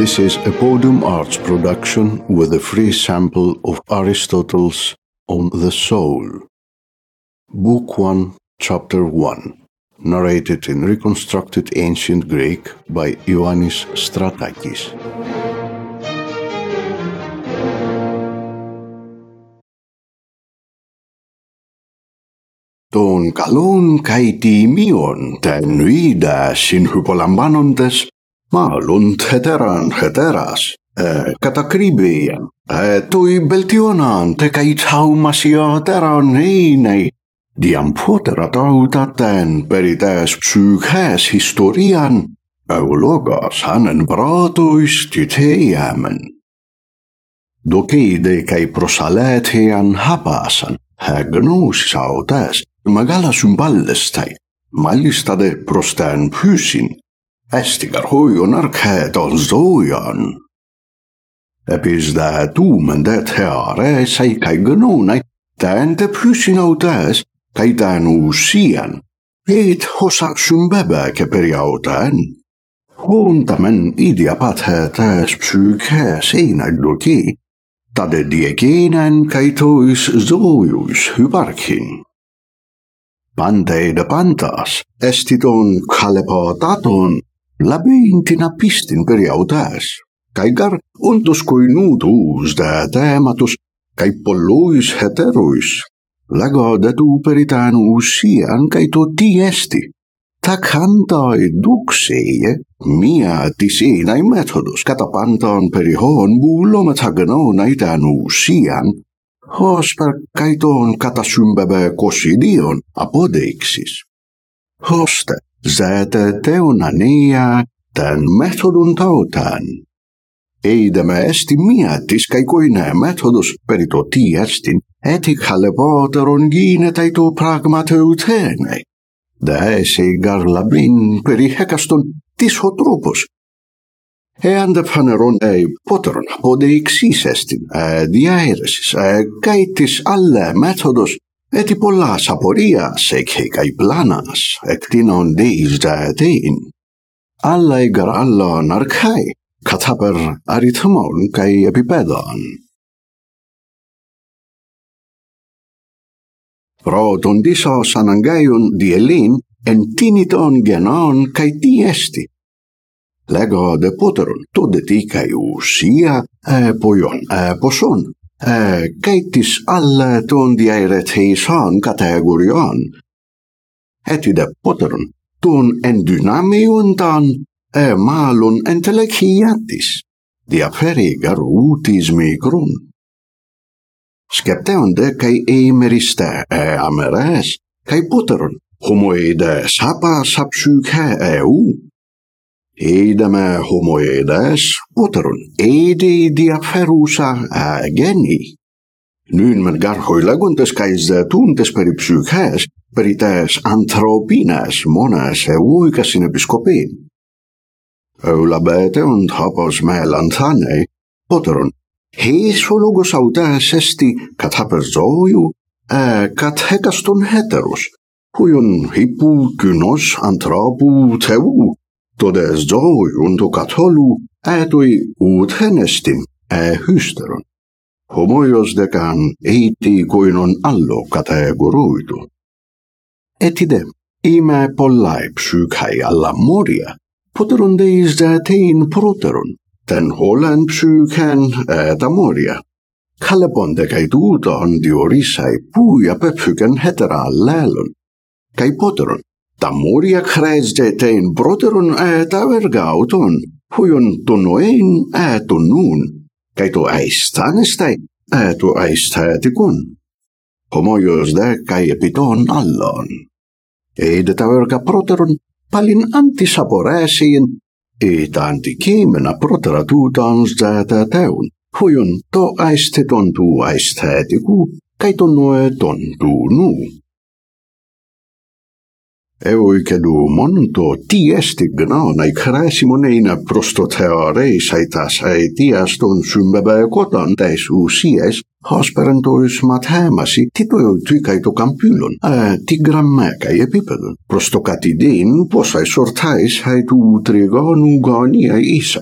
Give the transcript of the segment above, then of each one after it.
This is a Podium Arts production with a free sample of Aristotle's On the Soul. Book 1, Chapter 1, narrated in reconstructed ancient Greek by Ioannis Stratakis. Τον καλόν καητημίων τεν είδα συνhypολαμβάνοντες μάλλον heteran heteras ε, κατακρύβειαν ε, το βελτιώναν τε καηταυμασιότεραν είναι διαμπότερα ταούτα τεν περί τες ψυχές ιστορίαν ευλόγας άνεν πρώτους τιτέιαμεν. Δοκίδε καί προσαλέτιαν χαπάσαν, γνώσεις αωτές, μεγάλα συμπάλλεσται, μάλιστα δε προς τεν πούσιν, έστικαρ χούιον αρκέ των ζώιαν. Επίς δε τούμεν δε θεαρέ σαι καί γνώναι, τεν δε πούσιν αωτές, καί τεν ουσίαν, ήτ χωσά συμπέμπε και περί αωτέν. Χόνταμεν ίδια πατέ τες ψυχές είναι δοκί, tade diegenen kai tois zoius hyparkin. Pante de pantas estiton kalepotaton labeintin apistin periautas, kai gar untus koinutus de tematus kai polluis heteruis, lago de tu peritan usian kai to ti esti, τα κάνταει δούξεє μία της ίναι μέθοδος. Κατά πάντων περιχών μπούλο με τα γνώνα ήταν ουσίαν ως περ καιτών κατασύμπευε κοσιδίων απόδειξης. Ώστε ζέτε τέον ανία τεν μέθοδον ταόταν. Είδε με έστι μία της καικοινέ μέθοδος περί το τι έστιν έτι χαλεπότερον γίνεται το πράγμα τεουτένε δε σε γαρλαμπίν περιχέκαστον της ο τρόπος. Εάν δε φανερών ε, πότερον εξής έστιν ε, διαέρεσης ε, καί της άλλα μέθοδος έτι πολλάς απορίας εκχε καί πλάνας εκτείνον δεις δεατήν. Αλλά εγαρ άλλον αρκάι κατάπερ αριθμών καί επιπέδων. Πρώτον δίσος αναγκαίων διελήν εν τίνητον γενών καί τι έστι. Λέγω δε πότερον τότε τι καί ουσία ε, ποιον ε, ποσόν ε, καί της άλλα των διαιρετήσεων κατηγοριών. Έτσι δε πότερον των ενδυνάμιον των ε, μάλλον εντελεχιάτης διαφέρει γαρού της μικρούν σκεπτέονται καί ημεριστέ ε αμερές, καί πότερον, χωμοειδές άπας αψυχέ εού. Είδε με χωμοειδές πότερον, ήδη διαφέρουσα αγένει. Νουν μεν γαρχοι λέγοντες καί ζετούντες περί ψυχές, περί τες ανθρωπίνες μόνες εούικα συνεπισκοπήν. Εουλαμπέτεον τόπος με λανθάνε, πότερον, Heis ο λόγος αουτάς εστι κατά περζόιου, ε, κατ έκαστον heteros, huion hipu kynos ανθρώπου θεού, το δε ζώιον το καθόλου, έτοι ούτεν εστιν, ε χύστερον. Χωμόιος δεκαν έιτι κοίνον άλλο κατηγορούιτο. Έτσι δε, είμαι πολλά ψυχαί αλλά μόρια, ποτερον δε εις δετήν πρώτερον, den Holland psyken äta morja. Kalebonde kai tuuton diorisai puja pephyken hetera lälon. Kai poteron, τα μόρια χρέζεται τέν πρώτερον ε, τα έργα ούτων, χωριον το νοέν ε, το νουν, και το αισθάνεσται ε, το αισθαίτικον. Ομόγιος δε καί επί των άλλων. Είδε τα έργα πρώτερον, πάλιν αν τις απορέσειν, ή τα αντικείμενα πρώτερα τούτανς ζέτα τέουν, χωριον το αισθητον του αισθαίτικου, καί το νοέ των του νου. Εγώ και του μόνον το τι έστι γνώνα η χράσιμον είναι προς το θεωρήσαι τας αιτίας των συμπεμπαϊκόταν τες ουσίες ως πέραν το εις ματέμαση τι το εωτήκαει το καμπύλων, ε, τι γραμμέκαει επίπεδο. Προς το κατηδίν πόσα ισορτάεις χαί του τριγώνου γωνία ίσαι.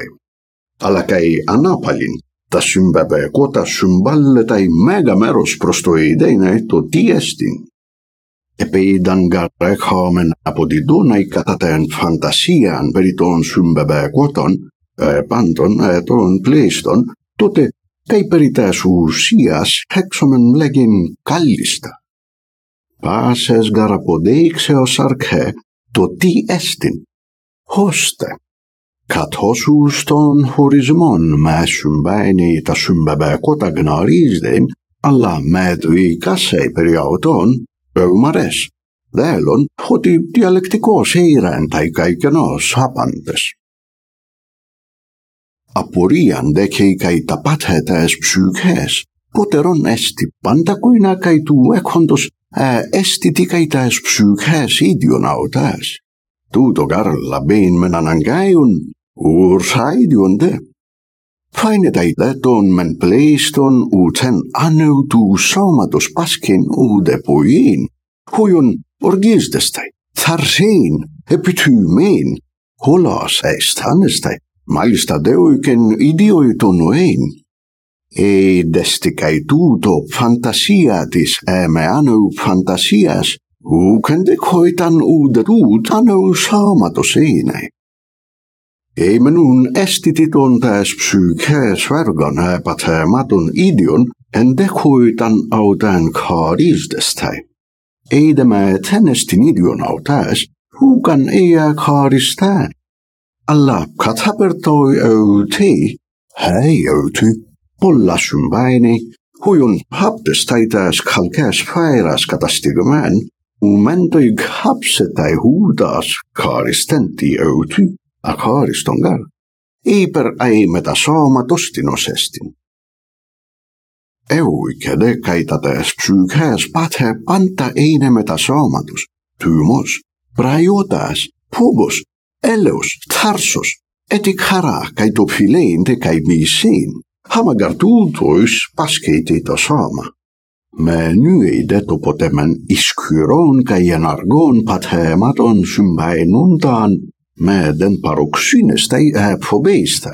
αλλά καί ανάπαλιν, τα συμπεπεκότα συμπάλλε τα μέγα μέρος προς το ιδέινε το τι έστιν. Επέινταν γαρέχομεν από την τόνα κατά την φαντασίαν περί των συμπεπεκότων, ε, πάντων ε, των πλήστων, τότε καί περί τας ουσίας έξομεν λέγειν κάλλιστα. Πάσες γαραποδείξεως αρκέ το τι έστιν, ώστε καθώς των χωρισμών με συμβαίνει τα συμπεμπεκότα γνωρίζδεν, αλλά με σε περιοδών, ευμαρές. Δέλον ότι διαλεκτικός ήρεν τα ικαϊκενός άπαντες. Απορίαν δε και ικαί τα πάτhetες ψυχές, πότερον έστι πάντα κουίνα καί του έκοντος ε, έστι τι καί τας ψυχές ίδιον αωτάς. Τούτο γαρ λαμπήν μεν αναγκάιουν ursaidionde. Φαίνεται τον μεν πλέιστον ουτσεν άνεου του σώματος πάσκιν ουδε ποήν, χοιον οργίζδεστε, θαρσήν, επιτυμήν, όλας αισθάνεστε, μάλιστα δέουικεν ιδιοι τον νοέν. Ε, δεστικαι τούτο φαντασία της ε με άνεου φαντασίας, ουκεν δεχόιταν ουδε τούτ άνεου σώματος είναι. Ei minun estititon täs psyykhees vergan matun idion, en dekuitan autan kaadisdestäi. Ei tämä tänestin idion autas, huukan eä kaadistään. Alla katapertoi öyti, hei öyti, pollasyn väini, huijun hapdestaitäs kalkääs fairas katastigumään, umentoi kapsetai huudas öyti. Αχώριστον γάρ, υπερ αί μετασώματος την οσέστην. και δε καίτατες ψυχές πάτε πάντα είναι μετασώματος, τούμος, πραϊότας, πούμπος, έλεος, θάρσος, έτι χαρά καί το φιλέιν δε καί μισήν, χαμαγκαρ τούτος πασκέτη το σώμα. Με νουει δε το ποτέ μεν ισκυρών καί εναργών πατέματων συμπαϊνούνταν με δεν παροξύνεστα ε, φοβείστα.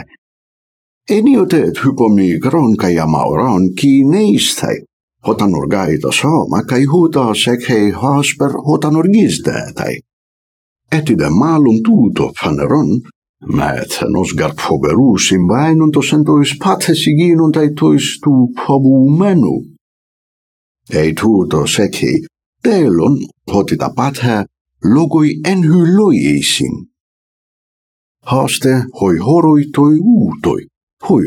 Ενίοτε τυπομικρών και αμαωρών κινείστα, όταν οργάει το σώμα και ούτω έχει χώσπερ όταν οργίζεται τα. Έτσι δε μάλλον τούτο φανερών, με θενός γαρφοβερού συμβαίνοντος εν το εισπάθεση γίνοντα η τοις του φοβουμένου. Ει τούτο έχει τέλον ότι τα πάτε λόγω εν χυλόι Ωστε, οϊ, χώροι, τοϊ, ού, τοϊ, ού,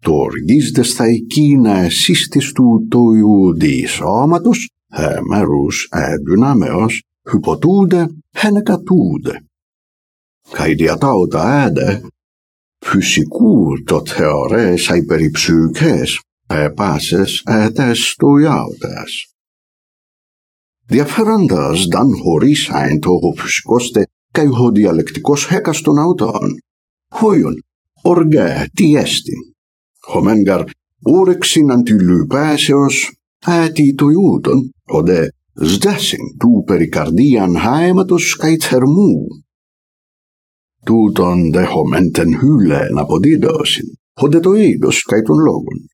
το, οργίστε, στα, η κίνε, συ, τη, του, τοϊ, ο, τη, ό,ματο, ε, μέρο, ε, δυναμέ, χιποτούδε, ε, νε, κατούδε. Καϊ, διατάω, έδε, φυσικού, το, θεωρεί, σε, επάσες ε, πάσε, αι, τε, στο, δαν, χωρί, το, ο, καί ο διαλεκτικός χέκας των αυτών. Χούιον, οργέ, τι έστι. Χωμένγκαρ, ούρεξιν αντιλουπέσεως, έτι το οδε σδέσιν του περικαρδίαν χάιματος καί θερμού. Τούτον δε χωμέντεν χούλε να ποδίδωσιν, οδε το είδος καί των λόγων.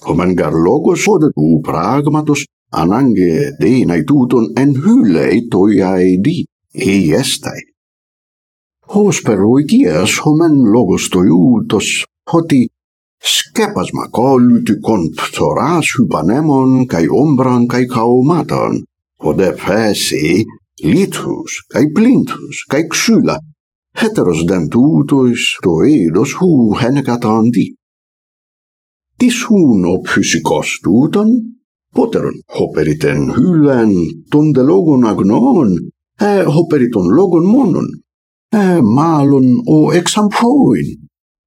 Χωμένγκαρ λόγος οδε του πράγματος ανάγκε δίναι τούτον εν χούλε το ιαϊδί ή έσταε. Ως περού οικίας ομέν λόγος το ιούτος ότι σκέπασμα κόλουτικών πτωράς υπανέμων καί όμπραν καί καωμάτων οδε φέση λίτους καί πλήντους καί ξύλα έτερος δεν τούτος το είδος ού ένε καταντή. Τι σούν ο φυσικός τούτον, πότερον ο περί τεν των δελόγων αγνών ε, ο περί των λόγων μόνον, ε, μάλλον ο εξαμφόιν,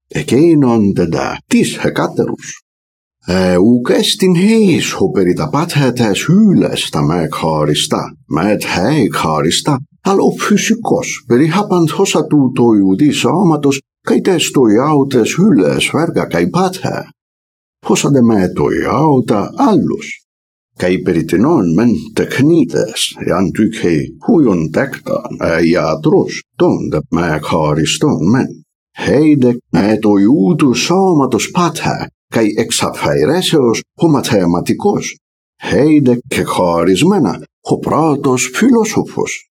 εκείνον τεντά τις εκάτερους. Ε, ουκ έστιν heis ο περί τα πάτχετες hyyles τα με χαριστά, με χέ χαριστά, αλλά ο φυσικός περί χαπαντχόσα του το Ιουδί σώματος καίτες το ιάουτες hyyles βέργα καί πάτχε. Πόσα δε με το ιάουτα άλλους, kai peritinon men teknites jan tykhei hujon tektaan ja trus ton de mä kaariston men. Heide το ιούτου σώματος πάτα, καί εξαφαιρέσεως ο μαθηματικός. Heide και χαρισμένα ο πρώτος φιλόσοφος.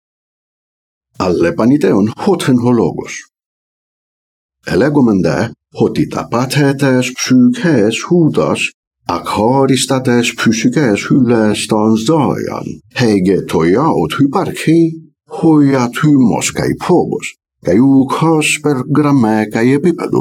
Αλλεπανιτέων χώτεν ο λόγος. Ελέγομεν δε ότι τα πάτετες ψυχές χούδας αχώριστατες ψυχές χούλες των ζώων, hege το ιάου του υπάρχει, χωιά του μος καί φόβος, καί ουκός περ γραμμέ καί επίπεδο.